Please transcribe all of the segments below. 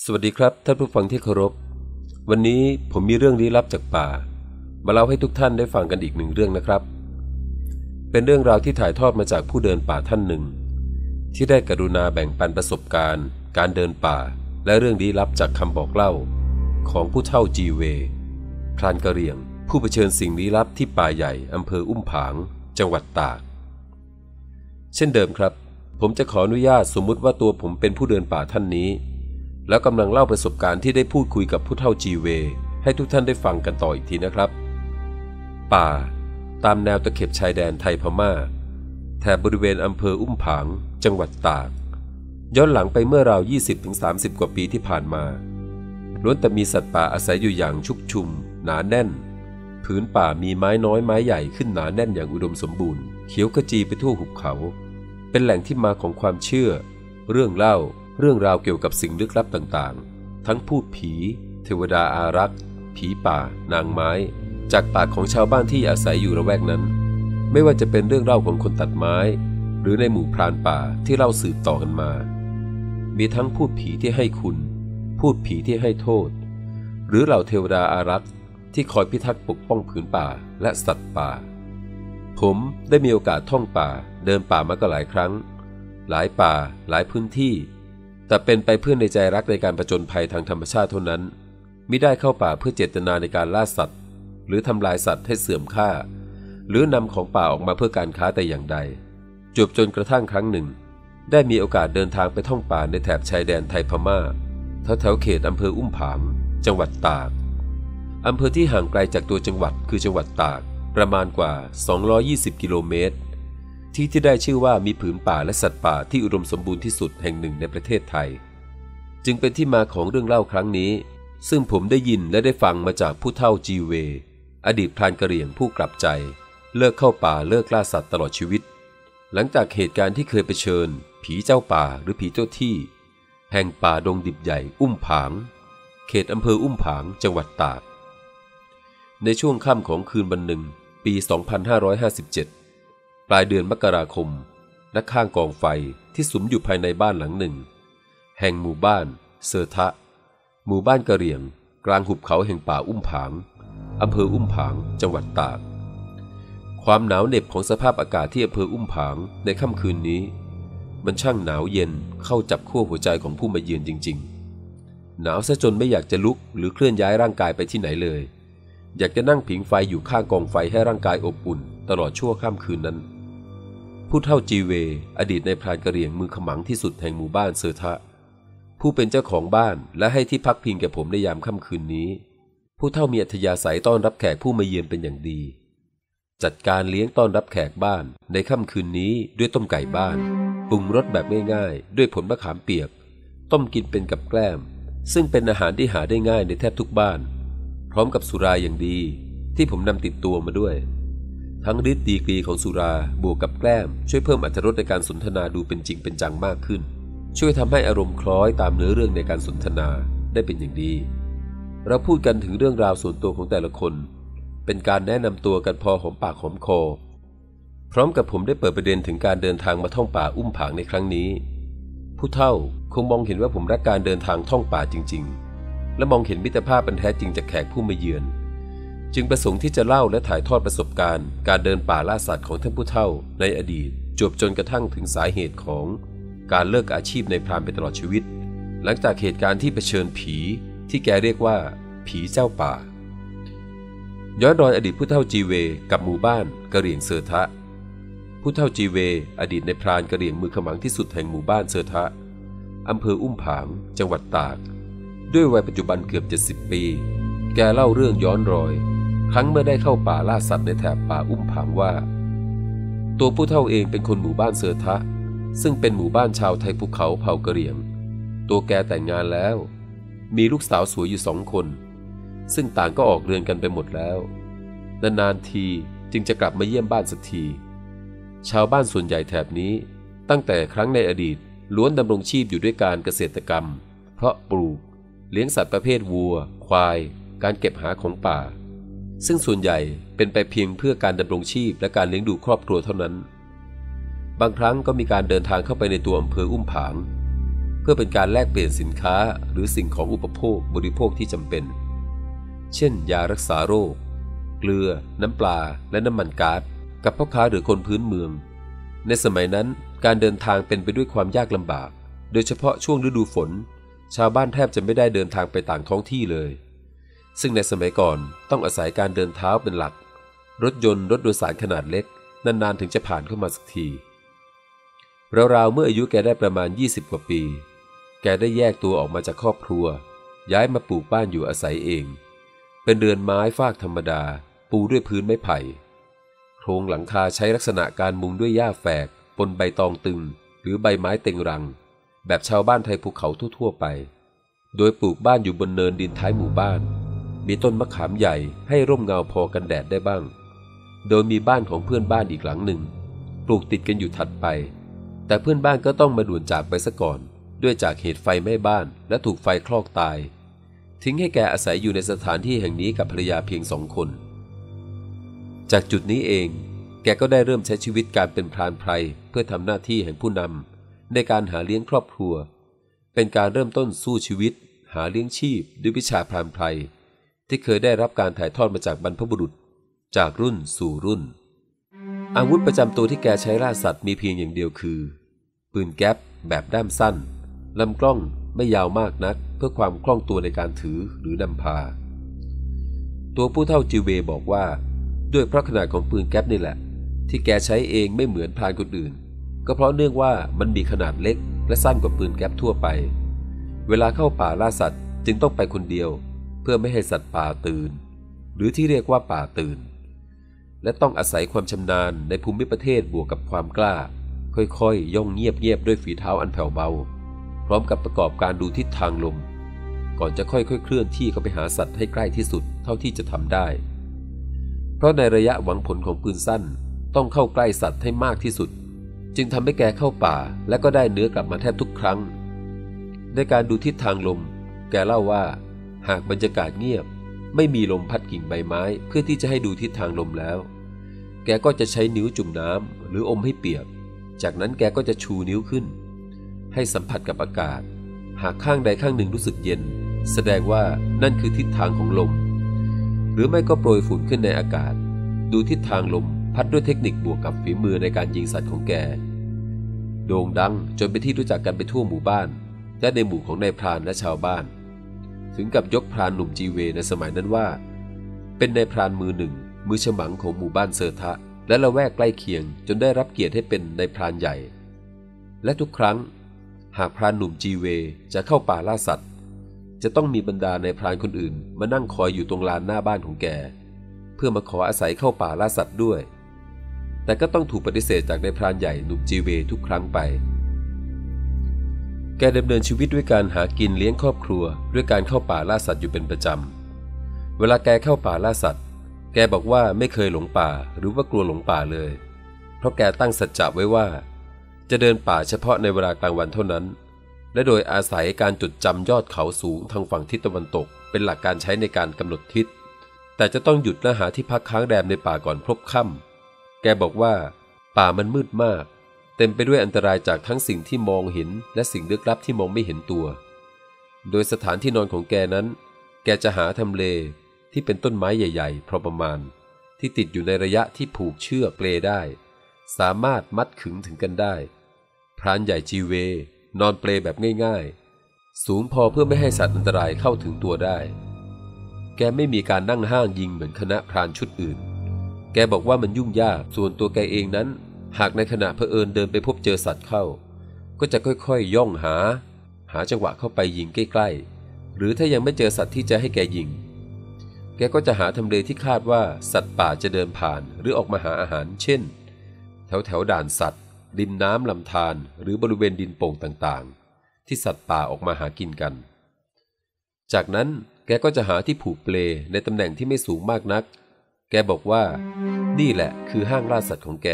สวัสดีครับท่านผู้ฟังที่เคารพ วันนี้ผมมีเรื่องลี้ลับจากป่า มาเล่าให้ทุกท่านได้ฟังกันอีกหนึ่งเรื่องนะครับ เป็นเรื่องราวที่ถ่ายทอดมาจากผู้เดินป่าท่านหนึ่ง ที่ได้กรุณาแบ่งปันประสบการณ์ การเดินป่า และเรื่องลี้ลับจากคำบอกเล่า ของผู้เฒ่าจีเวพรานกระเรียง ผู้เผชิญสิ่งลี้ลับที่ป่าใหญ่อำเภออุ้มผาง จังหวัดตาก เช่นเดิมครับ ผมจะขออนุญาตสมมุติว่าตัวผมเป็นผู้เดินป่าท่านนี้ แล้วกำลังเล่าประสบการณ์ที่ได้พูดคุยกับผู้เฒ่าจีเว ให้ทุกท่านได้ฟังกันต่ออีกทีนะครับ ป่า ตามแนวตะเข็บชายแดนไทยพม่า แถบบริเวณอำเภออุ้มผาง จังหวัดตาก ย้อนหลังไปเมื่อราว 20-30 กว่าปีที่ผ่านมาล้วนแต่มีสัตว์ป่าอาศัยอยู่อย่างชุกชุม หนาแน่นผืนป่ามีไม้น้อยไม้ใหญ่ขึ้นหนาแน่นอย่างอุดมสมบูรณ์ เขียวขจีไปทั่วหุบเขา เป็นแหล่งที่มาของความเชื่อ เรื่องเล่า เรื่องราวเกี่ยวกับสิ่งลึกลับต่างๆ ทั้งพูดผี เทวดาอารักษ์ ผีป่า นางไม้ จากปากของชาวบ้านที่อาศัยอยู่ระแวกนั้น ไม่ว่าจะเป็นเรื่องเล่าของคนตัดไม้ หรือในหมู่พรานป่าที่เล่าสืบต่อกันมา มีทั้งพูดผีที่ให้คุณ พูดผีที่ให้โทษ หรือเหล่าเทวดาอารักษ์ที่คอยพิทักษ์ปกป้องผืนป่าและสัตว์ป่า ผมได้มีโอกาสท่องป่าเดินป่ามาก็หลายครั้ง หลายป่า หลายพื้นที่ แต่เป็นไปเพื่อในใจรักในการประจนภัยทางธรรมชาติเท่านั้นมิได้เข้าป่าเพื่อเจตนาในการล่าสัตว์ หรือทำลายสัตว์ให้เสื่อมค่า หรือนำของป่าออกมาเพื่อการค้าแต่อย่างใด จบจนกระทั่งครั้งหนึ่ง ได้มีโอกาสเดินทางไปท่องป่าในแถบชายแดนไทยพม่าแถวแถวเขตอำเภออุ้มผาง จังหวัดตากอำเภอที่ห่างไกลจากตัวจังหวัดคือจังหวัดตาก ประมาณกว่า 220 กิโลเมตร ที่ที่ได้ชื่อว่ามีผืนป่าและสัตว์ป่าที่อุดมสมบูรณ์ที่สุดแห่งหนึ่งในประเทศไทย จึงเป็นที่มาของเรื่องเล่าครั้งนี้ ซึ่งผมได้ยินและได้ฟังมาจากผู้เฒ่าจีเว อดีตพรานกระเหรี่ยงผู้กลับใจ เลิกเข้าป่าเลิกล่าสัตว์ตลอดชีวิต หลังจากเหตุการณ์ที่เคยไปเชิญ ผีเจ้าป่าหรือผีเจ้าที่ แห่งป่าดงดิบใหญ่อุ้มผาง เขตอำเภออุ้มผางจังหวัดตากในช่วงค่ำของคืนวันหนึ่งปี 2557 ปลายเดือนมกราคมณข้างกองไฟที่สุมอยู่ภายในบ้านหลังหนึ่ง แห่งหมู่บ้าน เซอร์ทะ หมู่บ้านกะเหรี่ยง กลางหุบเขาแห่งป่าอุ้มผางอำเภออุ้มผางจังหวัดตาก ความหนาวเหน็บของสภาพอากาศที่อำเภออุ้มผางในค่ำคืนนี้ มันช่างหนาวเย็นเข้าจับขั้วหัวใจของผู้มาเยือนจริง ๆ หนาวซะจนไม่อยากจะลุกหรือเคลื่อนย้ายร่างกายไปที่ไหนเลย อยากจะนั่งผิงไฟอยู่ข้างกองไฟให้ร่างกายอบอุ่น ตลอดชั่วค่ำคืนนั้น ผู้เฒ่าจีเว อดีตในพรานกระเรียงมือขมังที่สุดแห่งหมู่บ้านเซอทะ ผู้เป็นเจ้าของบ้านและให้ที่พักพิงแก่ผมในยามค่ำคืนนี้ ผู้เฒ่ามีอัธยาศัยต้อนรับแขกผู้มาเยือนเป็นอย่างดี จัดการเลี้ยงต้อนรับแขกบ้านในค่ำคืนนี้ด้วยต้มไก่บ้านปรุงรสแบบง่ายๆ ด้วยผลมะขามเปียก ต้มกินเป็นกับแกล้ม ซึ่งเป็นอาหารที่หาได้ง่ายในแทบทุกบ้าน พร้อมกับสุราอย่างดีที่ผมนำติดตัวมาด้วย ทั้งฤทธิ์ดีกรีของสุราบวกกับแกล้ม ช่วยเพิ่มอรรถรสในการสนทนาดูเป็นจริงเป็นจังมากขึ้น ช่วยทำให้อารมณ์คล้อยตามเนื้อเรื่องในการสนทนาได้เป็นอย่างดี เราพูดกันถึงเรื่องราวส่วนตัวของแต่ละคน เป็นการแนะนำตัวกันพอหอมปากหอมคอ พร้อมกับผมได้เปิดประเด็นถึงการเดินทางมาท่องป่าอุ้มผางในครั้งนี้ ผู้เฒ่าคงมองเห็นว่าผมรักการเดินทางท่องป่าจริง ๆ และมองเห็นมิตรภาพเป็นแท้จริงจากแขกผู้มาเยือน จึงประสงค์ที่จะเล่าและถ่ายทอดประสบการณ์ การเดินป่าล่าสัตว์ของท่านผู้เฒ่า ในอดีตจบจนกระทั่งถึงสาเหตุของ การเลิกอาชีพในพรานไปตลอดชีวิต หลังจากเหตุการณ์ที่เผชิญผีที่แกเรียกว่า ผีเจ้าป่า ย้อนรอยอดีตผู้เฒ่าจีเว กับหมู่บ้านกะเหรี่ยงเซอทะ ผู้เฒ่าจีเว อดีตในพรานกะเหรี่ยงมือขมังที่สุดแห่งหมู่บ้านเซอทะอำเภออุ้มผาง จังหวัดตาก ด้วยวัยปัจจุบันเกือบ 70 ปี แกเล่าเรื่องย้อนรอย ครั้งเมื่อได้เข้าป่าล่าสัตว์ในแถบป่าอุ้มผางว่า ตัวผู้เฒ่าเองเป็นคนหมู่บ้านเซอร์ทะ ซึ่งเป็นหมู่บ้านชาวไทยภูเขาเผ่ากะเหรี่ยง ตัวแกแต่งงานแล้ว มีลูกสาวสวยอยู่สองคน ซึ่งต่างก็ออกเรือนกันไปหมดแล้วนานๆทีจึงจะกลับมาเยี่ยมบ้านสักที ชาวบ้านส่วนใหญ่แถบนี้ ตั้งแต่ครั้งในอดีตล้วนดำรงชีพอยู่ด้วยการเกษตรกรรม เพราะปลูก เลี้ยงสัตว์ประเภทวัว ควาย การเก็บหาของป่า ซึ่งส่วนใหญ่เป็นไปเพียงเพื่อการดำรงชีพและการเลี้ยงดูครอบครัวเท่านั้น บางครั้งก็มีการเดินทางเข้าไปในตัวอำเภออุ้มผาง เพื่อเป็นการแลกเปลี่ยนสินค้าหรือสิ่งของอุปโภคบริโภคที่จำเป็น เช่น ยารักษาโรค เกลือ น้ำปลา และน้ำมันก๊าซกับพ่อค้าหรือคนพื้นเมือง ในสมัยนั้นการเดินทางเป็นไปด้วยความยากลำบาก โดยเฉพาะช่วงฤดูฝน ชาวบ้านแทบจะไม่ได้เดินทางไปต่างท้องที่เลย ซึ่งในสมัยก่อนต้องอาศัยการเดินเท้าเป็นหลัก รถยนต์รถโดยสารขนาดเล็ก นานๆถึงจะผ่านเข้ามาสักทีราวๆเมื่ออายุแกได้ประมาณ 20 กว่าปี แกได้แยกตัวออกมาจากครอบครัว ย้ายมาปลูกบ้านอยู่อาศัยเอง เป็นเรือนไม้ฟากธรรมดา ปูด้วยพื้นไม้ไผ่ โครงหลังคาใช้ลักษณะการมุงด้วยหญ้าแฝกปนใบตองตึง หรือใบไม้เต็งรัง แบบชาวบ้านไทยภูเขาทั่วๆไป โดยปลูกบ้านอยู่บนเนินดินท้ายหมู่บ้าน มีต้นมะขามใหญ่ให้ร่มเงาพอกันแดดได้บ้าง โดยมีบ้านของเพื่อนบ้านอีกหลังหนึ่ง ปลูกติดกันอยู่ถัดไป แต่เพื่อนบ้านก็ต้องมาด่วนจากไปซะก่อน ด้วยจากเหตุไฟไหม้บ้านและถูกไฟคลอกตาย ทิ้งให้แกอาศัยอยู่ในสถานที่แห่งนี้กับภรรยาเพียงสองคน จากจุดนี้เอง แกก็ได้เริ่มใช้ชีวิตการเป็นพรานไพรเพื่อทำหน้าที่แห่งผู้นำในการหาเลี้ยงครอบครัว เป็นการเริ่มต้นสู้ชีวิต หาเลี้ยงชีพด้วยวิชาพรานไพร ที่เคยได้รับการถ่ายทอดมาจากบรรพบุรุษ จากรุ่นสู่รุ่น อาวุธประจำตัวที่แกใช้ล่าสัตว์มีเพียงอย่างเดียวคือ ปืนแก๊ปแบบด้ามสั้นลำกล้องไม่ยาวมากนักเพื่อความคล่องตัวในการถือหรือนำพา ตัวผู้เท่าจิเวบอกว่า ด้วยเพราะขนาดของปืนแก๊ปนี่แหละ ที่แกใช้เองไม่เหมือนพรานคนอื่น ก็เพราะเนื่องว่ามันมีขนาดเล็กและสั้นกว่าปืนแก๊ปทั่วไป เวลาเข้าป่าล่าสัตว์จึงต้องไปคนเดียว เพื่อไม่ให้สัตว์ป่าตื่น หรือที่เรียกว่าป่าตื่น และต้องอาศัยความชำนาญในภูมิประเทศบวกกับความกล้า ค่อยๆย่องเงียบๆด้วยฝีเท้าอันแผ่วเบา พร้อมกับประกอบการดูทิศทางลม ก่อนจะค่อยๆ เคลื่อนที่เข้าไปหาสัตว์ให้ใกล้ที่สุดเท่าที่จะทำได้ เพราะในระยะหวังผลของปืนสั้นต้องเข้าใกล้สัตว์ให้มากที่สุด จึงทำให้แกเข้าป่าและก็ได้เนื้อกลับมาแทบทุกครั้ง ในการดูทิศทางลม แกเล่าว่า หากบรรยากาศเงียบ ไม่มีลมพัดกิ่งใบไม้เพื่อที่จะให้ดูทิศทางลมแล้ว แกก็จะใช้นิ้วจุ่มน้ำหรืออมให้เปียก จากนั้นแกก็จะชูนิ้วขึ้น ให้สัมผัสกับอากาศ หากข้างใดข้างหนึ่งรู้สึกเย็น แสดงว่านั่นคือทิศทางของลม หรือไม่ก็โปรยฝุ่นขึ้นในอากาศ ดูทิศทางลมพัดด้วยเทคนิคบวกกับฝีมือในการยิงสัตว์ของแก โด่งดังจนเป็นที่รู้จักกันไปทั่วหมู่บ้าน และในหมู่ของนายพรานและชาวบ้าน ถึงกับยกพรานหนุ่มจีเวในสมัยนั้นว่า เป็นนายพรานมือหนึ่ง มือฉมังของหมู่บ้านเซอร์ทะ และละแวกใกล้เคียง จนได้รับเกียรติให้เป็นในพรานใหญ่ และทุกครั้ง หากพรานหนุ่มจีเวจะเข้าป่าล่าสัตว์ จะต้องมีบรรดาในพรานคนอื่น มานั่งคอยอยู่ตรงลานหน้าบ้านของแก เพื่อมาขออาศัยเข้าป่าล่าสัตว์ด้วย แต่ก็ต้องถูกปฏิเสธจากในพรานใหญ่หนุ่มจีเวทุกครั้งไป กดำเนินชีวิตด้วยการหากินเลี้ยงครอบครัว ด้วยการเข้าป่าล่าสัตว์อยู่เป็นประจำ เวลาแกเข้าป่าล่าสัตว์ แกบอกว่าไม่เคยหลงป่าหรือว่ากลัวหลงป่าเลย เพราะแกตั้งสัจจะไว้ว่า จะเดินป่าเฉพาะในเวลากลางวันเท่านั้น และโดยอาศัยการจดจำยอดเขาสูงทางฝั่งทิศตะวันตก เป็นหลักการใช้ในการกำหนดทิศ แต่จะต้องหยุดและหาที่พักค้างแรมในป่าก่อนพบค่ำแกบอกว่า ป่ามันมืดมาก เต็มไปด้วยอันตรายจากทั้งสิ่งที่มองเห็นและสิ่งลึกลับที่มองไม่เห็นตัว โดยสถานที่นอนของแกนั้น แกจะหาทำเลที่เป็นต้นไม้ใหญ่ๆพอประมาณ ที่ติดอยู่ในระยะที่ผูกเชือกเปลได้ สามารถมัดขึงถึงกันได้ พรานใหญ่จีเว นอนเปลแบบง่ายๆ สูงพอเพื่อไม่ให้สัตว์อันตรายเข้าถึงตัวได้ แกไม่มีการนั่งห้างยิงเหมือนคณะพรานชุดอื่น แกบอกว่ามันยุ่งยากส่วนตัวแกเองนั้น หากในขณะเผอิญเดินไปพบเจอสัตว์เข้า ก็จะค่อยๆย่องหา หาจังหวะเข้าไปยิงใกล้ๆ หรือถ้ายังไม่เจอสัตว์ที่จะให้แกยิง แกก็จะหาทำเลที่คาดว่าสัตว์ป่าจะเดินผ่านหรือออกมาหาอาหาร เช่น แถวแถวด่านสัตว์ริมน้ำลำธารหรือบริเวณดินโป่งต่างๆ ที่สัตว์ป่าออกมาหากินกัน จากนั้นแกก็จะหาที่ผูกเปลในตำแหน่งที่ไม่สูงมากนัก แกบอกว่า นี่แหละคือห้างล่าสัตว์ของแก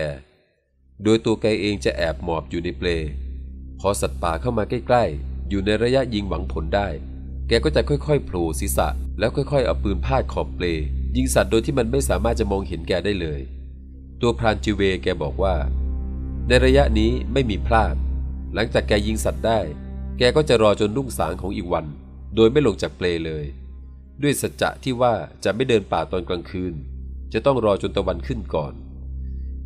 โดยตัวแกเองจะแอบหมอบอยู่ในเปล พอสัตว์ป่าเข้ามาใกล้ๆ อยู่ในระยะยิงหวังผลได้ แกก็จะค่อยๆโผล่ศีรษะ แล้วค่อยๆเอาปืนพาดขอบเปล ยิงสัตว์โดยที่มันไม่สามารถจะมองเห็นแกได้เลย ตัวพรานจิเวแกบอกว่า ในระยะนี้ไม่มีพลาด หลังจากแกยิงสัตว์ได้ แกกก็จะรอจนรุ่งสางของอีกวัน โดยไม่ลงจากเปลเลย ด้วยสัจจะที่ว่าจะไม่เดินป่าตอนกลางคืน จะต้องรอจนตะวันขึ้นก่อน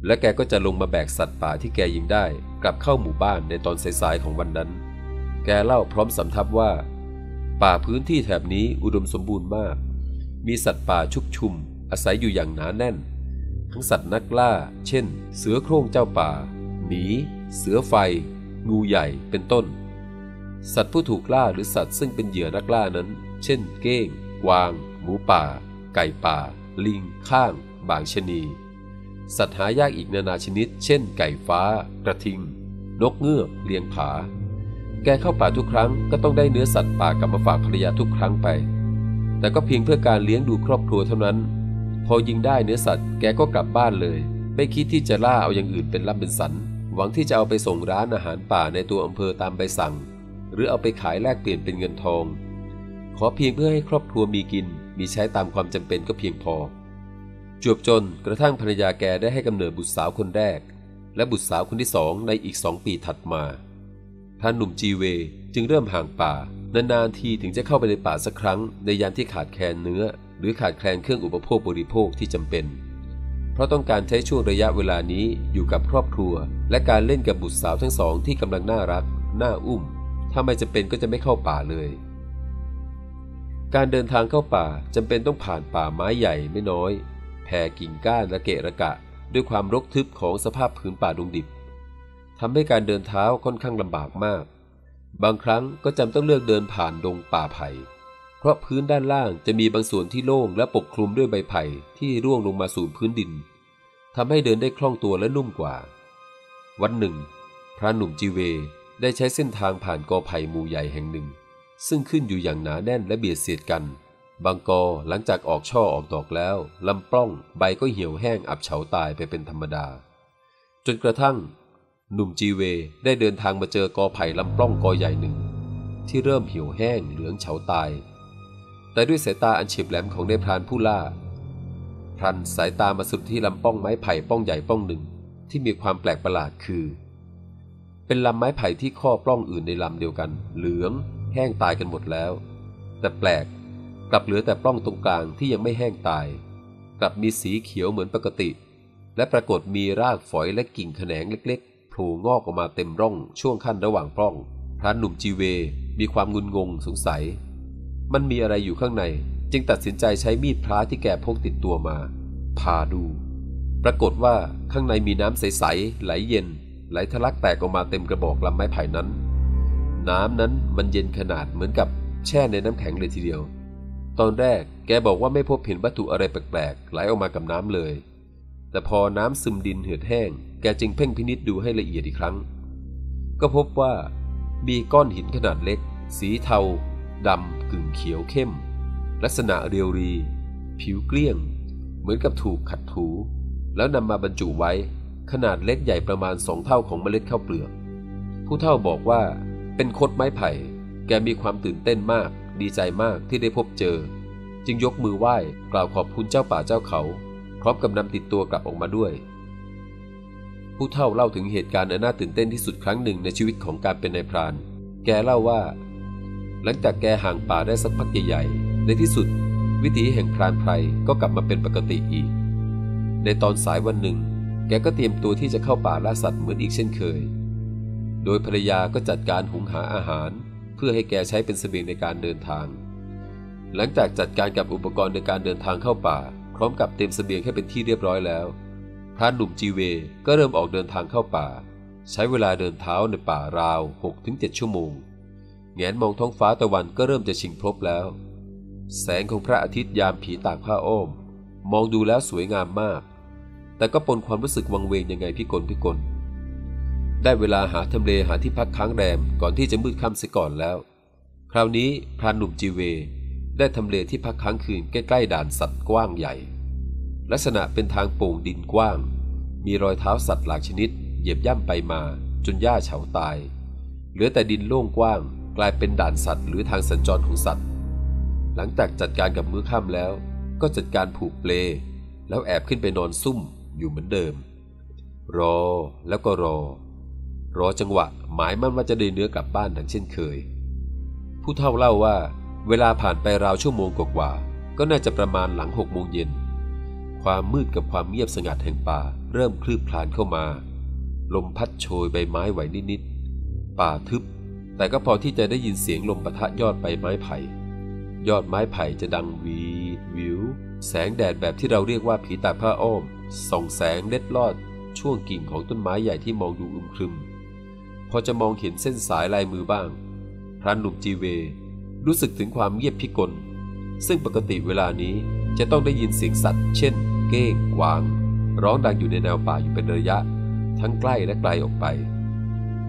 และแกก็จะลงมาแบกสัตว์ป่าที่แกยิงได้ กลับเข้าหมู่บ้านในตอนสายๆของวันนั้น แกเล่าพร้อมสำทับว่า ป่าพื้นที่แถบนี้อุดมสมบูรณ์มาก มีสัตว์ป่าชุกชุม อาศัยอยู่อย่างหนาแน่น ทั้งสัตว์นักล่า เช่น เสือโคร่งเจ้าป่า หมี เสือไฟ งูใหญ่ เป็นต้น สัตว์ผู้ถูกล่าหรือสัตว์ซึ่งเป็นเหยื่อนักล่านั้น เช่น เก้ง กวาง หมูป่า ไก่ป่า ลิง ข้าง บางชนี สัตว์หายากอีกนานาชนิด เช่น ไก่ฟ้า กระทิง นกเงือก เลียงผา แกเข้าป่าทุกครั้งก็ต้องได้เนื้อสัตว์ป่ากลับมาฝากภรรยาทุกครั้งไป แต่ก็เพียงเพื่อการเลี้ยงดูครอบครัวเท่านั้น พอยิงได้เนื้อสัตว์แกก็กลับบ้านเลย ไม่คิดที่จะล่าเอาอย่างอื่นเป็นล่ำเป็นสัน หวังที่จะเอาไปส่งร้านอาหารป่าในตัวอำเภอตามใบสั่ง หรือเอาไปขายแลกเปลี่ยนเป็นเงินทอง ขอเพียงเพื่อให้ครอบครัวมีกิน มีใช้ตามความจำเป็นก็เพียงพอ จวบจนกระทั่งภรรยาแกได้ให้กำเนิดบุตรสาวคนแรก และบุตรสาวคนที่สองในอีกสองปีถัดมาท่านหนุ่มจีเวจึงเริ่มห่างป่านานๆทีถึงจะเข้าไปในป่าสักครั้ง ในยามที่ขาดแคลนเนื้อ หรือขาดแคลนเครื่องอุปโภคบริโภคที่จำเป็น เพราะต้องการใช้ช่วงระยะเวลานี้อยู่กับครอบครัว และการเล่นกับบุตรสาวทั้งสองที่กำลังน่ารัก น่าอุ้ม ถ้าไม่จำเป็นก็จะไม่เข้าป่าเลย การเดินทางเข้าป่าจำเป็นต้องผ่านป่าไม้ใหญ่ไม่น้อย แผ่กิ่งก้านระเกะระกะ ด้วยความรกทึบของสภาพผืนป่าดงดิบทำให้การเดินเท้าค่อนข้างลำบากมาก บางครั้งก็จำต้องเลือกเดินผ่านดงป่าไผ่ เพราะพื้นด้านล่างจะมีบางส่วนที่โล่งและปกคลุมด้วยใบไผ่ที่ร่วงลงมาสู่พื้นดินทำให้เดินได้คล่องตัวและนุ่มกว่า วันหนึ่ง พระหนุ่มจีเวได้ใช้เส้นทางผ่านกอไผ่หมู่ใหญ่แห่งหนึ่ง ซึ่งขึ้นอยู่อย่างหนาแน่นและเบียดเสียดกัน บางกอหลังจากออกช่อออกดอกแล้วลำปล้องใบก็เหี่ยวแห้งอับเฉาตายไปเป็นธรรมดา จนกระทั่ง หนุ่มจีเวได้เดินทางมาเจอกอไผ่ลำปล้องกอใหญ่หนึ่ง ที่เริ่มเหี่ยวแห้งเหลืองเฉาตาย แต่ด้วยสายตาอันเฉียบแหลมของนายพรานผู้ล่าพรันสายตามาสุดที่ลำป้องไม้ไผ่ป้องใหญ่ป้องหนึ่งที่มีความแปลกประหลาดคือ เป็นลำไม้ไผ่ที่ข้อปล้องอื่นในลำเดียวกัน เหลือง แห้งตายกันหมดแล้ว แต่แปลก กลับเหลือแต่ปล้องตรงกลางที่ยังไม่แห้งตาย กลับมีสีเขียวเหมือนปกติ และปรากฏมีรากฝอยและกิ่งแขนงเล็กๆโผล่งอกออกมาเต็มร่องช่วงขั้นระหว่างปล้อง พระหนุ่มจีเว มีความงุนงงสงสัย มันมีอะไรอยู่ข้างใน จึงตัดสินใจใช้มีดพระที่แกพกติดตัวมาพาดู ปรากฏว่าข้างในมีน้ำใสๆไหลเย็น ไหลทะลักแตกออกมาเต็มกระบอกลำไม้ไผ่นั้น น้ำนั้นมันเย็นขนาดเหมือนกับแช่ในน้ำแข็งเลยทีเดียว ตอนแรกแกบอกว่าไม่พบเห็นวัตถุอะไรแปลกๆไหลออกมากับน้ำเลย แต่พอน้ำซึมดินเหือดแห้ง แกจึงเพ่งพินิษดูให้ละเอียดอีกครั้ง ก็พบว่ามีก้อนหินขนาดเล็ก สีเทาดำกึ่งเขียวเข้ม ลักษณะเรียวรี ผิวเกลี้ยง เหมือนกับถูกขัดถู แล้วนำมาบรรจุไว้ ขนาดเล็กใหญ่ประมาณสองเท่าของเมล็ดข้าวเปลือก ผู้เท่าบอกว่าเป็นคดไม้ไผ่ แกมีความตื่นเต้นมาก ดีใจมากที่ได้พบเจอ จึงยกมือไหว้กล่าวขอบคุณเจ้าป่าเจ้าเขา พร้อมกับนำติดตัวกลับออกมาด้วย ผู้เท่าเล่าถึงเหตุการณ์อันน่าตื่นเต้นที่สุดครั้งหนึ่งในชีวิตของการเป็นนายพราน แกเล่าว่า หลังจากแกห่างป่าได้สักพักใหญ่ๆในที่สุด วิถีแห่งพรานไพรก็กลับมาเป็นปกติอีก ในตอนสายวันหนึ่ง แกก็เตรียมตัวที่จะเข้าป่าล่าสัตว์เหมือนอีกเช่นเคย โดยภรรยาก็จัดการหุงหาอาหาร พื่อให้แกใช้เป็นเสบียงในการเดินทาง หลังจากจัดการกับอุปกรณ์ในการเดินทางเข้าป่า พร้อมกับเตรียมเสบียงให้เป็นที่เรียบร้อยแล้วพระหนุ่มจีเวก็เริ่มออกเดินทางเข้าป่า ใช้เวลาเดินเท้าในป่าราว 6-7 ชั่วโมงแงนมองท้องฟ้าตะวันก็เริ่มจะชิงพลบแล้ว แสงของพระอาทิตย์ยามผีตากผ้าอ้อม มองดูแล้วสวยงามมาก แต่ก็ปนความรู้สึกวังเวงยังไงพี่กลพี่กล ได้เวลาหาทำเลหาที่พักค้างแรมก่อนที่จะมืดค่ำเสียก่อนแล้ว คราวนี้พรานหนุ่มจีเว ได้ทำเลที่พักค้างคืนใกล้ๆด่านสัตว์กว้างใหญ่ ลักษณะเป็นทางโป่งดินกว้าง มีรอยเท้าสัตว์หลากชนิด เหยียบย่ำไปมา จนหญ้าเฉาตาย เหลือแต่ดินโล่งกว้าง กลายเป็นด่านสัตว์หรือทางสัญจรของสัตว์ หลังจากจัดการกับมื้อค่ำแล้ว ก็จัดการผูกเปล แล้วแอบขึ้นไปนอนซุ่มอยู่เหมือนเดิม รอแล้วก็รอ รอจังหวะหมายมั่นว่าจะได้เนื้อกลับบ้านดังเช่นเคย ผู้เฒ่าเล่าว่า เวลาผ่านไปราวชั่วโมงกว่าๆก็น่าจะประมาณหลังหกโมงเย็น ความมืดกับความเงียบสงัดแห่งป่า เริ่มคลืบคลานเข้ามา ลมพัดโชยใบไม้ไหวนิดๆป่าทึบ แต่ก็พอที่จะได้ยินเสียงลมปะทะยอดใบไม้ไผ่ ยอดไม้ไผ่จะดังวีดวิว แสงแดดแบบที่เราเรียกว่าผีตาผ้าอ้อมส่องแสงเล็ดลอดช่วงกิ่งของต้นไม้ใหญ่ที่มองดูอึมครึม พอจะมองเห็นเส้นสายลายมือบ้าง พรานหนุ่มจีเว รู้สึกถึงความเงียบพิกล ซึ่งปกติเวลานี้จะต้องได้ยินเสียงสัตว์ เช่น เก้งกวาง ร้องดังอยู่ในแนวป่าอยู่เป็นระยะ ทั้งใกล้และไกลออกไป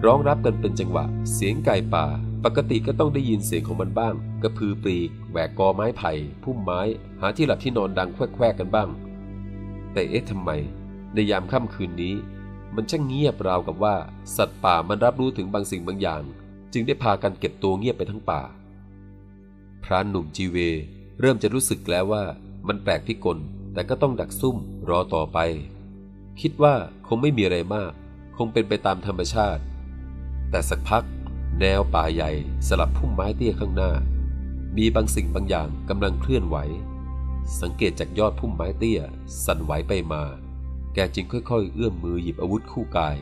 ร้องรับกันเป็นจังหวะ เสียงไก่ป่า ปกติก็ต้องได้ยินเสียงของมันบ้าง กระพือปลีกแหวกกอไม้ไผ่พุ่มไม้ หาที่หลับที่นอนดังแควกๆกันบ้าง แต่เอ๊ะทำไม ในยามค่ำคืนนี้ มันช่างเงียบราวกับว่า สัตว์ป่ามันรับรู้ถึงบางสิ่งบางอย่าง จึงได้พากันเก็บตัวเงียบไปทั้งป่า พรานหนุ่มจีเว เริ่มจะรู้สึกแล้วว่ามันแปลกพิกลแต่ก็ต้องดักซุ่มรอต่อไป คิดว่าคงไม่มีอะไรมาก คงเป็นไปตามธรรมชาติ แต่สักพัก แนวป่าใหญ่สลับพุ่มไม้เตี้ยข้างหน้า มีบางสิ่งบางอย่างกำลังเคลื่อนไหว สังเกตจากยอดพุ่มไม้เตี้ย สั่นไหวไปมา แกจึงค่อยๆ เอื้อมมือหยิบอาวุธคู่กาย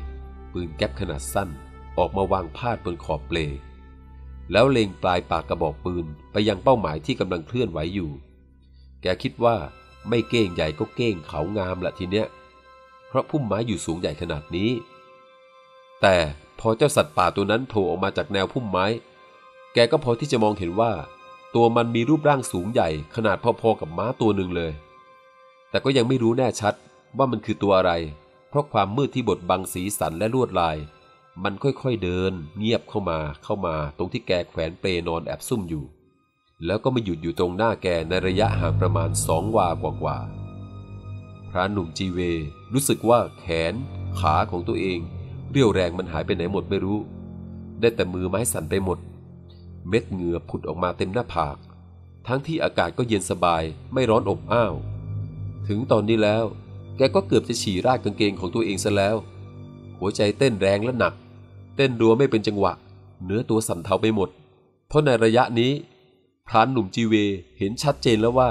ปืนแก๊ปขนาดสั้นออกมาวางพาดบนขอบเปล แล้วเล็งปลายปากกระบอกปืนไปยังเป้าหมายที่กำลังเคลื่อนไหวอยู่ แกคิดว่าไม่เก้งใหญ่ก็เก้งเขางามละทีเนี้ย เพราะพุ่มไม้อยู่สูงใหญ่ขนาดนี้ แต่พอเจ้าสัตว์ป่าตัวนั้นโผล่ออกมาจากแนวพุ่มไม้ แกก็พอที่จะมองเห็นว่า ตัวมันมีรูปร่างสูงใหญ่ขนาดพอๆกับม้าตัวหนึ่งเลย แต่ก็ยังไม่รู้แน่ชัด ว่ามันคือตัวอะไร เพราะความมืดที่บดบังสีสันและลวดลาย มันค่อยๆเดิน เงียบเข้ามาเข้ามาตรงที่แกแขวนเปลนอนแอบซุ่มอยู่ แล้วก็มาหยุดอยู่ตรงหน้าแกในระยะห่างประมาณสองวากว่าๆพระหนุ่มจีเว รู้สึกว่าแขน ขาของตัวเอง เรี่ยวแรงมันหายไปไหนหมดไม่รู้ ได้แต่มือไม้สั่นไปหมด เม็ดเหงื่อผุดออกมาเต็มหน้าผากทั้งที่อากาศก็เย็นสบายไม่ร้อนอบอ้าว ถึงตอนนี้แล้ว แกก็เกือบจะฉี่ราดกางเกงของตัวเองซะแล้ว หัวใจเต้นแรงและหนัก เต้นรัวไม่เป็นจังหวะ เนื้อตัวสั่นเทาไปหมด เพราะในระยะนี้พรานหนุ่มจีเวเห็นชัดเจนแล้วว่า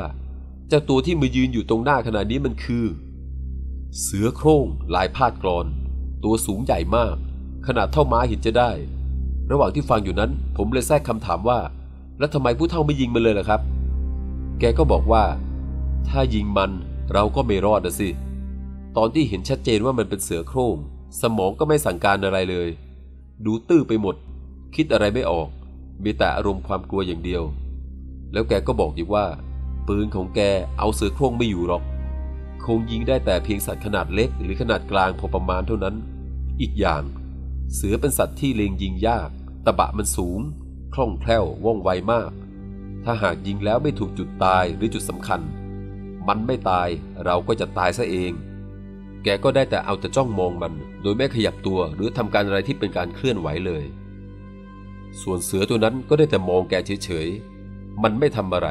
เจ้าตัวที่มายืนอยู่ตรงหน้าขณะนี้มันคือ เสือโคร่งลายพาดกรอน ตัวสูงใหญ่มาก ขนาดเท่าม้าหินจะได้ ระหว่างที่ฟังอยู่นั้น ผมเลยแทรกคำถามว่า แล้วทำไมผู้เฒ่าไม่ยิงมันเลยล่ะครับ แกก็บอกว่า ถ้ายิงมันเราก็ไม่รอดนะสิ ตอนที่เห็นชัดเจนว่ามันเป็นเสือโคร่งสมองก็ไม่สั่งการอะไรเลย ดูตื้อไปหมด คิดอะไรไม่ออก มีแต่อารมณ์ความกลัวอย่างเดียว แล้วแกก็บอกอีกว่า ปืนของแกเอาเสือโคร่งไม่อยู่หรอก คงยิงได้แต่เพียงสัตว์ขนาดเล็กหรือขนาดกลางพอประมาณเท่านั้น อีกอย่าง เสือเป็นสัตว์ที่เลงยิงยาก ตะบะมันสูง คล่องแคล่วว่องไวมาก ถ้าหากยิงแล้วไม่ถูกจุดตายหรือจุดสำคัญ มันไม่ตายเราก็จะตายซะเอง แกก็ได้แต่เอาแต่จ้องมองมัน โดยไม่ขยับตัวหรือทำการอะไรที่เป็นการเคลื่อนไหวเลย ส่วนเสือตัวนั้นก็ได้แต่มองแกเฉยๆ มันไม่ทำอะไร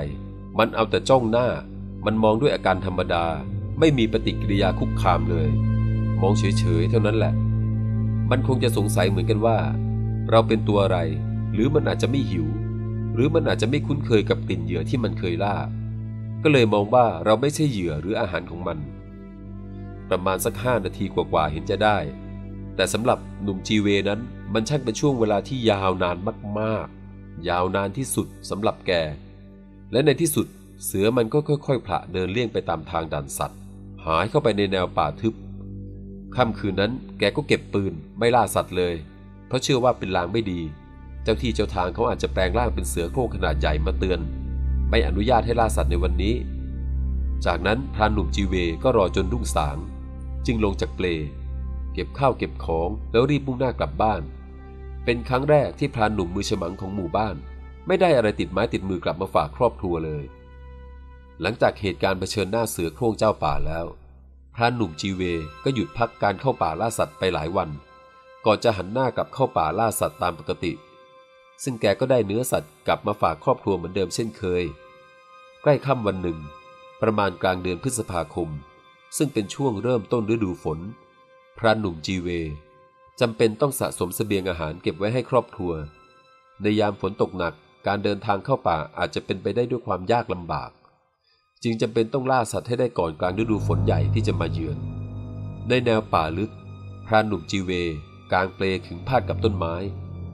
มันเอาแต่จ้องหน้า มันมองด้วยอาการธรรมดา ไม่มีปฏิกิริยาคุกคามเลย มองเฉยๆ เท่านั้นแหละ มันคงจะสงสัยเหมือนกันว่า เราเป็นตัวอะไร หรือมันอาจจะไม่หิว หรือมันอาจจะไม่คุ้นเคยกับกลิ่นเหยื่อที่มันเคยล่า ก็เลยมองว่าเราไม่ใช่เหยื่อหรืออาหารของมัน ประมาณสักห้านาทีกว่าๆเห็นจะได้ แต่สำหรับหนุ่มจีเวนั้นมันช่างเป็นช่วงเวลาที่ยาวนานมากๆ ยาวนานที่สุดสำหรับแก และในที่สุดเสือมันก็ค่อยๆผละเดินเลี่ยงไปตามทางด่านสัตว์ หายเข้าไปในแนวป่าทึบค่ำคืนนั้นแกก็เก็บปืนไม่ล่าสัตว์เลย เพราะเชื่อว่าเป็นลางไม่ดี เจ้าที่เจ้าทางเขาอาจจะแปลงร่างเป็นเสือโคร่งขนาดใหญ่มาเตือน ไม่อนุญาตให้ล่าสัตว์ในวันนี้ จากนั้นพรานหนุ่มจีเวก็รอจนรุ่งสาง จึงลงจากเปล เก็บข้าวเก็บของแล้วรีบมุ่งหน้ากลับบ้าน เป็นครั้งแรกที่พรานหนุ่มมือฉมังของหมู่บ้าน ไม่ได้อะไรติดไม้ติดมือกลับมาฝากครอบครัวเลย หลังจากเหตุการณ์เผชิญหน้าเสือโคร่งเจ้าป่าแล้ว พรานหนุ่มจีเวก็หยุดพักการเข้าป่าล่าสัตว์ไปหลายวัน ก่อนจะหันหน้ากลับเข้าป่าล่าสัตว์ตามปกติ ซึ่งแกก็ได้เนื้อสัตว์กลับมาฝากครอบครัวเหมือนเดิมเช่นเคย ใกล้ค่ำวันหนึ่ง ประมาณกลางเดือนพฤษภาคม ซึ่งเป็นช่วงเริ่มต้นฤดูฝน พรานหนุ่มจีเวจำเป็นต้องสะสมเสบียงอาหารเก็บไว้ให้ครอบครัว ในยามฝนตกหนักการเดินทางเข้าป่าอาจจะเป็นไปได้ด้วยความยากลำบาก จึงจำเป็นต้องล่าสัตว์ให้ได้ก่อนกลางฤดูฝนใหญ่ที่จะมาเยือน ในแนวป่าลึก พรานหนุ่มจีเว กางเปลขึงพาดกับต้นไม้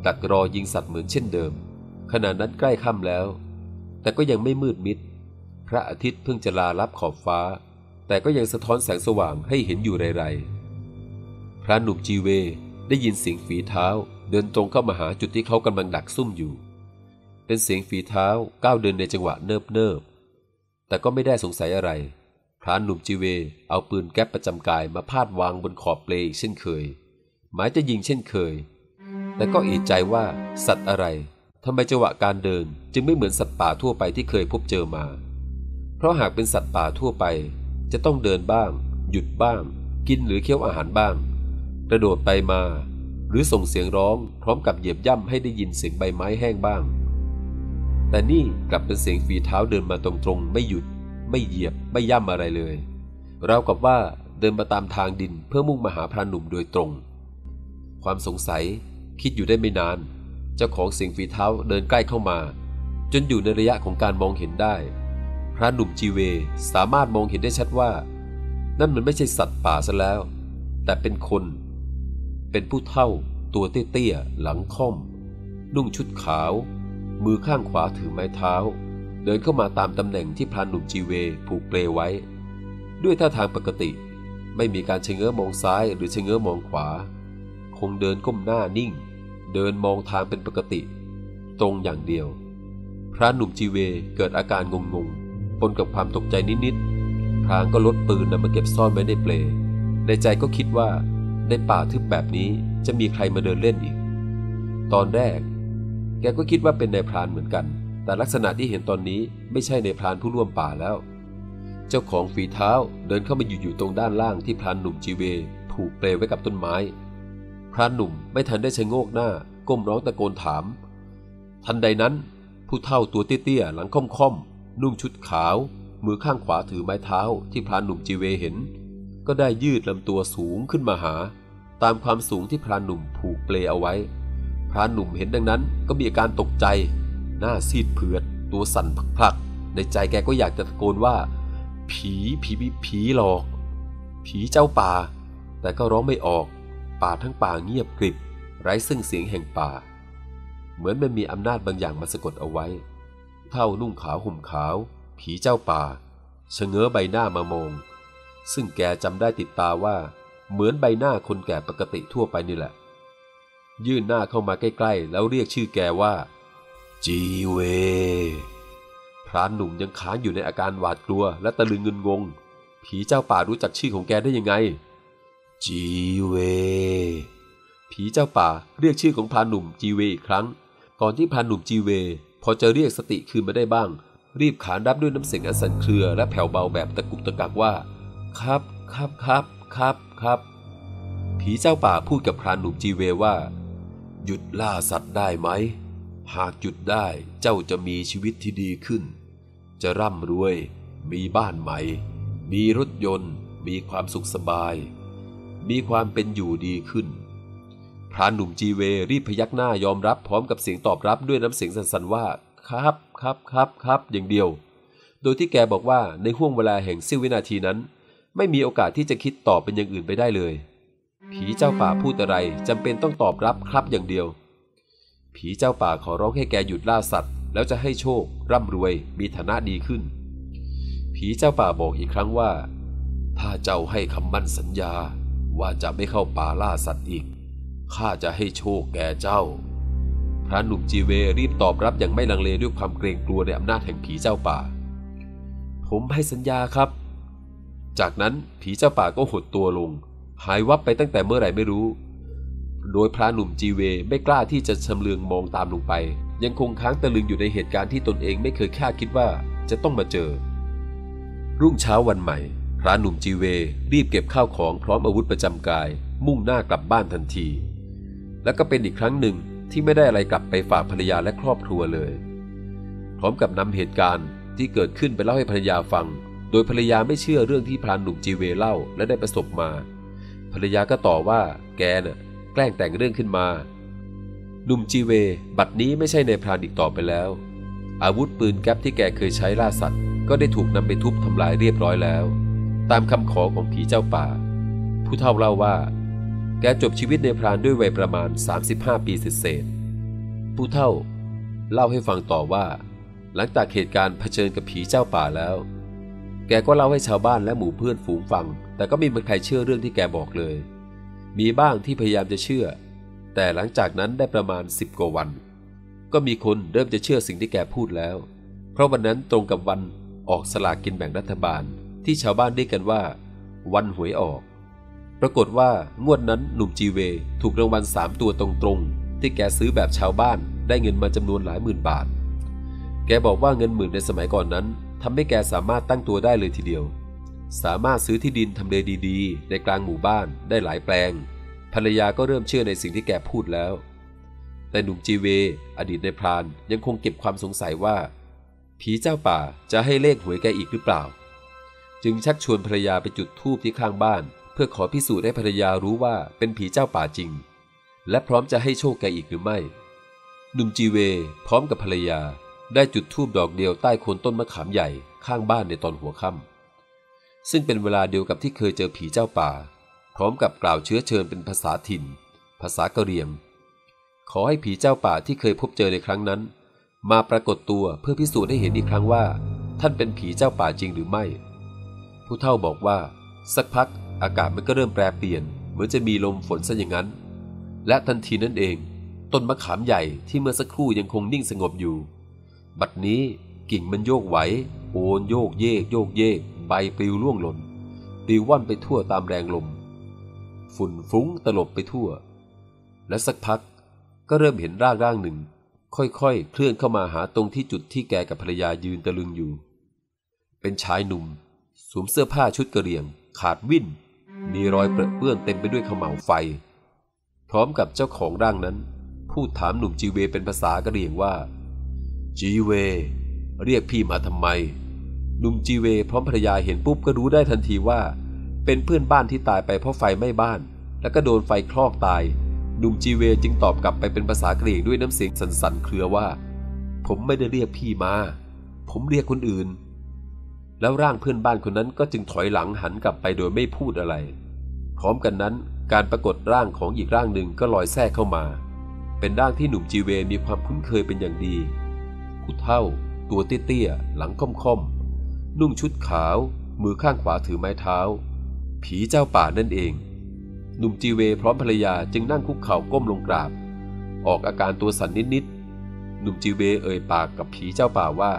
ดักรอยิงสัตว์เหมือนเช่นเดิม ขณะนั้นใกล้ค่ำแล้ว แต่ก็ยังไม่มืดมิด พระอาทิตย์เพิ่งจะลาลับขอบฟ้า แต่ก็ยังสะท้อนแสงสว่างให้เห็นอยู่ไรๆ พระหนุ่มจีเวได้ยินเสียงฝีเท้าเดินตรงเข้ามาหาจุดที่เขากำลังดักซุ่มอยู่ เป็นเสียงฝีเท้าก้าวเดินในจังหวะเนิบเนิบแต่ก็ไม่ได้สงสัยอะไร พระหนุ่มจีเวเอาปืนแก๊ปประจำกายมาพาดวางบนขอบเปลเช่นเคย หมายจะยิงเช่นเคย แต่ก็เอะใจว่าสัตว์อะไรทำไมจังหวะการเดินจึงไม่เหมือนสัตว์ป่าทั่วไปที่เคยพบเจอมา เพราะหากเป็นสัตว์ป่าทั่วไป จะต้องเดินบ้าง หยุดบ้าง กินหรือเคี้ยวอาหารบ้าง กระโดดไปมา หรือส่งเสียงร้องพร้อมกับเหยียบย่ำให้ได้ยินเสียงใบไม้แห้งบ้าง แต่นี่กลับเป็นเสียงฝีเท้าเดินมาตรงๆ ไม่หยุด ไม่เหยียบไม่ย่ำอะไรเลยเรากับว่าเดินมาตามทางดินเพื่อมุ่งมาหาพรานหนุ่มโดยตรง ความสงสัยคิดอยู่ได้ไม่นาน เจ้าของเสียงฝีเท้าเดินใกล้เข้ามา จนอยู่ในระยะของการมองเห็นได้ พระหนุ่มจีเวสามารถมองเห็นได้ชัดว่า นั่นมันไม่ใช่สัตว์ป่าซะแล้ว แต่เป็นคน เป็นผู้เท่า ตัวเตี้ยๆหลังค่อม นุ่งชุดขาว มือข้างขวาถือไม้เท้า เดินเข้ามาตามตำแหน่งที่พรานหนุ่มจีเวผูกเปลไว้ ด้วยท่าทางปกติ ไม่มีการเชงเง้อมองซ้ายหรือเชงเง้อมองขวา คงเดินก้มหน้านิ่ง เดินมองทางเป็นปกติ ตรงอย่างเดียวพระหนุ่มจีเวเกิดอาการงงง ปนกับความตกใจนิดๆพรางก็ลดปืนนำมาเก็บซ่อนไว้ในเปล ในใจก็คิดว่าในป่าทึบแบบนี้จะมีใครมาเดินเล่นอีก ตอนแรก แกก็คิดว่าเป็นนายพรานเหมือนกัน แต่ลักษณะที่เห็นตอนนี้ไม่ใช่นายพรานผู้ร่วมป่าแล้ว เจ้าของฝีเท้าเดินเข้ามาอยู่อยู่ตรงด้านล่างที่พรานหนุ่มจีเว ผูกเปลไว้กับต้นไม้ พรานหนุ่มไม่ทันได้ชะโงกหน้า ก้มร้องตะโกนถาม ทันใดนั้น ผู้เฒ่าตัวเตี้ยๆหลังค่อมๆ นุ่งชุดขาว มือข้างขวาถือไม้เท้าที่พรานหนุ่มจีเวเห็น ก็ได้ยืดลำตัวสูงขึ้นมาหา ตามความสูงที่พรานหนุ่มผูกเปลเอาไว้ พรานหนุ่มเห็นดังนั้นก็มีอาการตกใจ หน้าซีดเผือด ตัวสั่นพลักๆ ในใจแกก็อยากจะตะโกนว่า ผีผีผีผีหลอก ผีเจ้าป่า แต่ก็ร้องไม่ออก ป่าทั้งป่าเงียบกริบ ไร้ซึ่งเสียงแห่งป่า เหมือนมันมีอำนาจบางอย่างมาสะกดเอาไว้ เท่านุ่งขาวห่มขาว ผีเจ้าป่าชะเง้อใบหน้ามามอง ซึ่งแกจำได้ติดตาว่า เหมือนใบหน้าคนแก่ปกติทั่วไปนี่แหละ ยื่นหน้าเข้ามาใกล้ๆ แล้วเรียกชื่อแกว่า จีเว พรานหนุ่มยังค้างอยู่ในอาการหวาดกลัวและตะลึงเงินงง ผีเจ้าป่ารู้จักชื่อของแกได้ยังไง จีเว ผีเจ้าป่าเรียกชื่อของพรานหนุ่มจีเวอีกครั้ง ก่อนที่พรานหนุ่มจีเว พอจะเรียกสติคืนมาได้บ้าง รีบขานรับด้วยน้ำเสียงอันสั่นเครือและแผ่วเบาแบบตะกุกตะกักว่า ครับครับครับครับครับผีเจ้าป่าพูดกับพรานหนุ่มจีเวว่า หยุดล่าสัตว์ได้ไหม หากหยุดได้เจ้าจะมีชีวิตที่ดีขึ้น จะร่ำรวย มีบ้านใหม่ มีรถยนต์ มีความสุขสบาย มีความเป็นอยู่ดีขึ้น พรานหนุ่มจีเวรีบพยักหน้ายอมรับพร้อมกับเสียงตอบรับด้วยน้ำเสียงสั่นๆว่า ครับครับครับครับอย่างเดียว โดยที่แกบอกว่าในห่วงเวลาแห่งเสี้ยววินาทีนั้น ไม่มีโอกาสที่จะคิดตอบเป็นอย่างอื่นไปได้เลย ผีเจ้าป่าพูดอะไรจำเป็นต้องตอบรับครับอย่างเดียว ผีเจ้าป่าขอร้องให้แกหยุดล่าสัตว์ แล้วจะให้โชค ร่ำรวย มีฐานะดีขึ้น ผีเจ้าป่าบอกอีกครั้งว่า ถ้าเจ้าให้คำมั่นสัญญาว่าจะไม่เข้าป่าล่าสัตว์อีก ข้าจะให้โชคแก่เจ้า พระหนุ่มจีเวรีบตอบรับอย่างไม่ลังเลด้วยความเกรงกลัวในอำนาจแห่งผีเจ้าป่า ผมให้สัญญาครับ จากนั้นผีเจ้าป่าก็หดตัวลง หายวับไปตั้งแต่เมื่อไหร่ไม่รู้ โดยพระหนุ่มจีเวไม่กล้าที่จะชำเลืองมองตามลงไป ยังคงค้างตะลึงอยู่ในเหตุการณ์ที่ตนเองไม่เคยคาดคิดว่าจะต้องมาเจอ รุ่งเช้าวันใหม่ พระหนุ่มจีเวรีบเก็บข้าวของพร้อมอาวุธประจำกาย มุ่งหน้ากลับบ้านทันที และก็เป็นอีกครั้งหนึ่งที่ไม่ได้อะไรกลับไปฝากภรรยาและครอบครัวเลย พร้อมกับนำเหตุการณ์ที่เกิดขึ้นไปเล่าให้ภรรยาฟัง โดยภรรยาไม่เชื่อเรื่องที่พรานหนุ่มจีเวเล่าและได้ประสบมา ภรรยาก็ต่อว่าแกน่ะแกล้งแต่งเรื่องขึ้นมาหนุ่มจีเว บัดนี้ไม่ใช่ในพรานอีกต่อไปแล้ว อาวุธปืนแก๊ปที่แกเคยใช้ล่าสัตว์ ก็ได้ถูกนำไปทุบทำลายเรียบร้อยแล้ว ตามคำขอของผีเจ้าป่า ผู้เฒ่าเล่าว่า แกจบชีวิตในพรานด้วยวัยประมาณ 35 ปีเศษผู้เฒ่า เล่าให้ฟังต่อว่า หลังจากเหตุการณ์เผชิญกับผีเจ้าป่าแล้ว แกก็เล่าให้ชาวบ้านและหมู่เพื่อนฝูงฟัง แต่ก็ไม่มีใครเชื่อเรื่องที่แกบอกเลย มีบ้างที่พยายามจะเชื่อ แต่หลังจากนั้นได้ประมาณสิบกว่าวัน ก็มีคนเริ่มจะเชื่อสิ่งที่แกพูดแล้ว เพราะวันนั้นตรงกับวันออกสลากกินแบ่งรัฐบาล ที่ชาวบ้านเรียกกันว่า วันหวยออก ปรากฏว่างวดนั้นหนุ่มจีเว ถูกรางวัลสามตัวตรงๆ ที่แกซื้อแบบชาวบ้านได้เงินมาจำนวนหลายหมื่นบาท แกบอกว่าเงินหมื่นในสมัยก่อนนั้นทำให้แกสามารถตั้งตัวได้เลยทีเดียว สามารถซื้อที่ดินทำเลดีๆ ในกลางหมู่บ้านได้หลายแปลง ภรรยาก็เริ่มเชื่อในสิ่งที่แกพูดแล้ว แต่หนุ่มจีเว อดีตในพรานยังคงเก็บความสงสัยว่า ผีเจ้าป่าจะให้เลขหวยแกอีกหรือเปล่า จึงชักชวนภรรยาไปจุดธูปที่ข้างบ้าน เพื่อขอพิสูจน์ให้ภรรยารู้ว่าเป็นผีเจ้าป่าจริง และพร้อมจะให้โชคแกอีกหรือไม่ หนุ่มจีเว พร้อมกับภรรยาได้จุดธูปดอกเดียวใต้โคนต้นมะขามใหญ่ข้างบ้านในตอนหัวค่ำซึ่งเป็นเวลาเดียวกับที่เคยเจอผีเจ้าป่า พร้อมกับกล่าวเชื้อเชิญเป็นภาษาถิ่น ภาษากะเหรี่ยง ขอให้ผีเจ้าป่าที่เคยพบเจอในครั้งนั้น มาปรากฏตัวเพื่อพิสูจน์ให้เห็นอีกครั้งว่า ท่านเป็นผีเจ้าป่าจริงหรือไม่ ผู้เฒ่าบอกว่า สักพัก อากาศมันก็เริ่มแปรเปลี่ยน เหมือนจะมีลมฝนซะอย่างนั้น และทันทีนั่นเอง ต้นมะขามใหญ่ที่เมื่อสักครู่ยังคงนิ่งสงบอยู่ บัดนี้กิ่งมันโยกไหว โอนโยกเยกโยกเยก ใบปลิวล่วงหล่นปลิวว่อนไปทั่วตามแรงลม ฝุ่นฟุ้งตลบไปทั่ว และสักพักก็เริ่มเห็นร่างร่างหนึ่ง ค่อยๆ เคลื่อนเข้ามาหาตรงที่จุดที่แกกับภรรยายืนตะลึงอยู่ เป็นชายหนุ่ม สวมเสื้อผ้าชุดกระเรียง ขาดวิ่น มีรอยเปื้อนเต็มไปด้วยขมเหลาไฟ พร้อมกับเจ้าของร่างนั้น พูดถามหนุ่มจีเวเป็นภาษากระเรียงว่า จีเว เรียกพี่มาทำไม หนุ่มจีเวพร้อมภรรยาเห็นปุ๊บก็รู้ได้ทันทีว่า เป็นเพื่อนบ้านที่ตายไปเพราะไฟไหม้บ้าน แล้วก็โดนไฟคลอกตาย หนุ่มจีเวจึงตอบกลับไปเป็นภาษากะเหรี่ยงด้วยน้ำเสียงสั่นๆเครือว่า ผมไม่ได้เรียกพี่มา ผมเรียกคนอื่น แล้วร่างเพื่อนบ้านคนนั้นก็จึงถอยหลังหันกลับไปโดยไม่พูดอะไร พร้อมกันนั้นการปรากฏร่างของอีกร่างหนึ่งก็ลอยแทรกเข้ามา เป็นร่างที่หนุ่มจีเวมีความคุ้นเคยเป็นอย่างดีผู้เท่า ตัวเตี้ยๆหลังค่อมๆนุ่งชุดขาว มือข้างขวาถือไม้เท้า ผีเจ้าป่านั่นเอง หนุ่มจีเวพร้อมภรรยาจึงนั่งคุกเข่าก้มลงกราบ ออกอาการตัวสั่นนิดๆหนุ่มจีเวเอ่ยปากกับผีเจ้าป่าว่า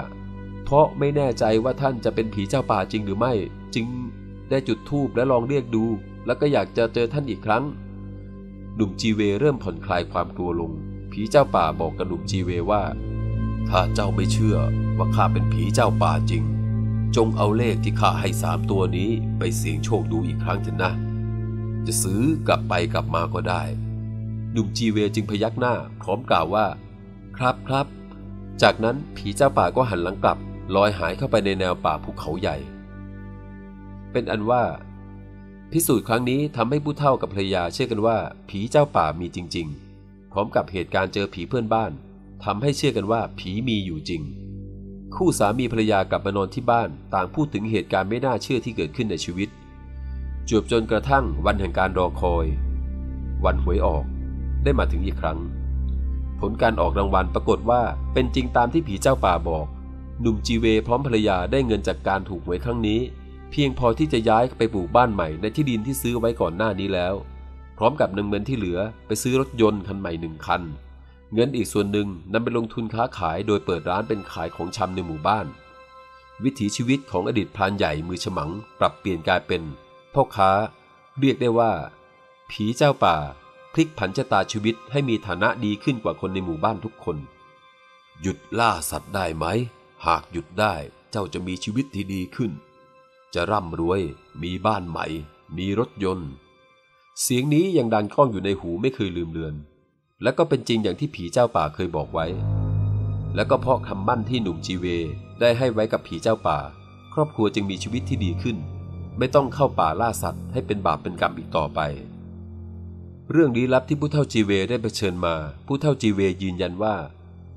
เพราะไม่แน่ใจว่าท่านจะเป็นผีเจ้าป่าจริงหรือไม่ จึงได้จุดธูปและลองเรียกดู แล้วก็อยากจะเจอท่านอีกครั้ง หนุ่มจีเวเริ่มผ่อนคลายความกลัวลง ผีเจ้าป่าบอกกับหนุ่มจีเวว่า ถ้าเจ้าไม่เชื่อว่าข้าเป็นผีเจ้าป่าจริง จงเอาเลขที่ข้าให้สามตัวนี้ไปเสี่ยงโชคดูอีกครั้งเถอะนะ จะซื้อกลับไปกลับมาก็ได้ หนุ่มจีเวจึงพยักหน้าพร้อมกล่าวว่า ครับครับ จากนั้นผีเจ้าป่าก็หันหลังกลับ ลอยหายเข้าไปในแนวป่าภูเขาใหญ่ เป็นอันว่า พิสูจน์ครั้งนี้ทำให้ผู้เฒ่ากับภรรยาเชื่อกันว่า ผีเจ้าป่ามีจริง ๆ พร้อมกับเหตุการณ์เจอผีเพื่อนบ้านทำให้เชื่อกันว่าผีมีอยู่จริง คู่สามีภรรยากลับมานอนที่บ้าน ต่างพูดถึงเหตุการณ์ไม่น่าเชื่อที่เกิดขึ้นในชีวิตจวบจนกระทั่งวันแห่งการรอคอย วันหวยออก ได้มาถึงอีกครั้ง ผลการออกรางวัลปรากฏว่าเป็นจริงตามที่ผีเจ้าป่าบอก หนุ่มจีเวพร้อมภรรยาได้เงินจากการถูกหวยครั้งนี้ เพียงพอที่จะย้ายไปปลูกบ้านใหม่ในที่ดินที่ซื้อไว้ก่อนหน้านี้แล้ว พร้อมกับนำเงินที่เหลือไปซื้อรถยนต์คันใหม่หนึ่งคัน เงินอีกส่วนหนึ่งนำไปลงทุนค้าขายโดยเปิดร้านเป็นขายของชำในหมู่บ้าน วิถีชีวิตของอดีตพรานใหญ่มือฉมัง ปรับเปลี่ยนกลายเป็นพ่อค้า เรียกได้ว่า ผีเจ้าป่าพลิกผันชะตาชีวิตให้มีฐานะดีขึ้นกว่าคนในหมู่บ้านทุกคน หยุดล่าสัตว์ได้ไหม หากหยุดได้เจ้าจะมีชีวิตที่ดีขึ้น จะร่ำรวย มีบ้านใหม่ มีรถยนต์ เสียงนี้ยังดังก้องอยู่ในหูไม่เคยลืมเลือน และก็เป็นจริงอย่างที่ผีเจ้าป่าเคยบอกไว้ และก็เพราะคำมั่นที่หนุ่มจีเวได้ให้ไว้กับผีเจ้าป่า ครอบครัวจึงมีชีวิตที่ดีขึ้น ไม่ต้องเข้าป่าล่าสัตว์ให้เป็นบาปเป็นกรรมอีกต่อไป เรื่องลี้ลับที่ผู้เฒ่าจีเวได้เผชิญมา ผู้เฒ่าจีเวยืนยันว่า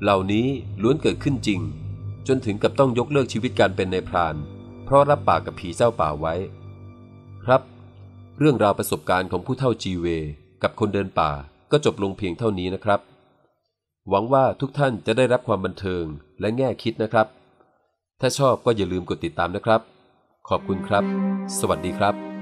เหล่านี้ล้วนเกิดขึ้นจริง จนถึงกับต้องยกเลิกชีวิตการเป็นในพราน เพราะรับปากกับผีเจ้าป่าไว้ ครับ เรื่องราวประสบการณ์ของผู้เฒ่าจีเว กับคนเดินป่าก็จบลงเพียงเท่านี้นะครับ หวังว่าทุกท่านจะได้รับความบันเทิงและแง่คิดนะครับ ถ้าชอบก็อย่าลืมกดติดตามนะครับ ขอบคุณครับ สวัสดีครับ